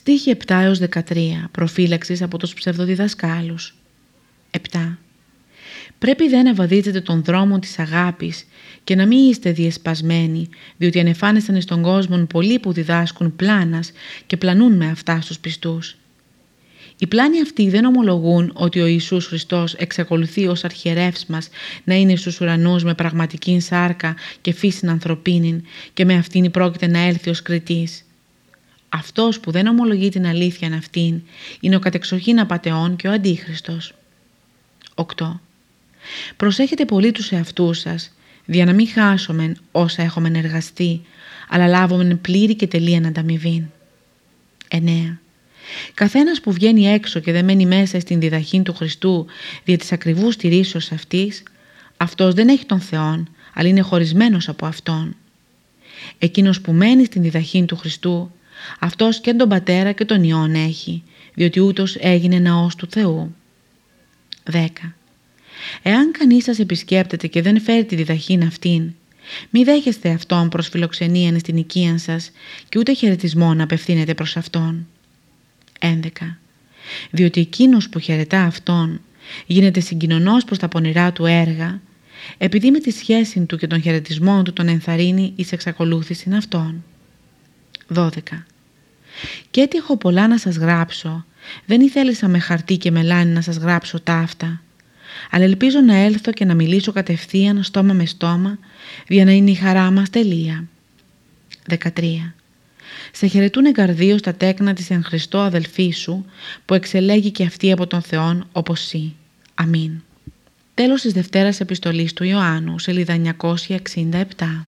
Στίχη 7 έως 13. Προφύλαξης από τους ψευδοδιδασκάλους. 7. Πρέπει δε να βαδίζετε τον δρόμο της αγάπης και να μην είστε διεσπασμένοι, διότι ανεφάνεσαν στον κόσμο πολλοί που διδάσκουν πλάνας και πλανούν με αυτά στους πιστούς. Οι πλάνοι αυτοί δεν ομολογούν ότι ο Ιησούς Χριστός εξακολουθεί ως αρχιερεύς μας να είναι στους ουρανούς με πραγματική σάρκα και φύση ανθρωπίνην και με αυτήν πρόκειται να έλθει ως κριτής. Αυτός που δεν ομολογεί την αλήθεια αυτήν είναι ο κατεξοχήν απατεών και ο αντίχριστος. 8. Προσέχετε πολύ τους εαυτούς σας, για να μην χάσουμε όσα έχουμε εργαστεί, αλλά λάβουμε πλήρη και τελεία ανταμοιβή. 9. Καθένας που βγαίνει έξω και δεν μένει μέσα στην διδαχή του Χριστού δια της ακριβούς στηρίσεως αυτής, αυτός δεν έχει τον Θεόν, αλλά είναι χωρισμένος από Αυτόν. Εκείνος που μένει στην διδαχή του Χριστού, αυτός και τον Πατέρα και τον Υιόν έχει, διότι ούτως έγινε ναός του Θεού. 10. Εάν κανείς σας επισκέπτεται και δεν φέρει τη διδαχήν αυτήν, μη δέχεστε αυτόν προς φιλοξενίαν στην οικία σας και ούτε χαιρετισμό να απευθύνετε προς αυτόν. 11. Διότι εκείνος που χαιρετά αυτόν γίνεται συγκοινωνός προς τα πονηρά του έργα, επειδή με τη σχέση του και τον χαιρετισμό του τον ενθαρρύνει εις εξακολούθηση αυτών. 12. Και έτσι έχω πολλά να σας γράψω, δεν ήθελησα με χαρτί και μελάνι να σας γράψω ταύτα, αλλά ελπίζω να έλθω και να μιλήσω κατευθείαν στόμα με στόμα, για να είναι η χαρά μας τελεία. 13. Σε χαιρετούν εγκαρδίως τα τέκνα της εν Χριστώ αδελφή σου, που εξελέγει και αυτή από τον Θεόν όπως σύ. Αμήν. Τέλος της Δευτέρας Επιστολής του Ιωάννου, σελίδα 967.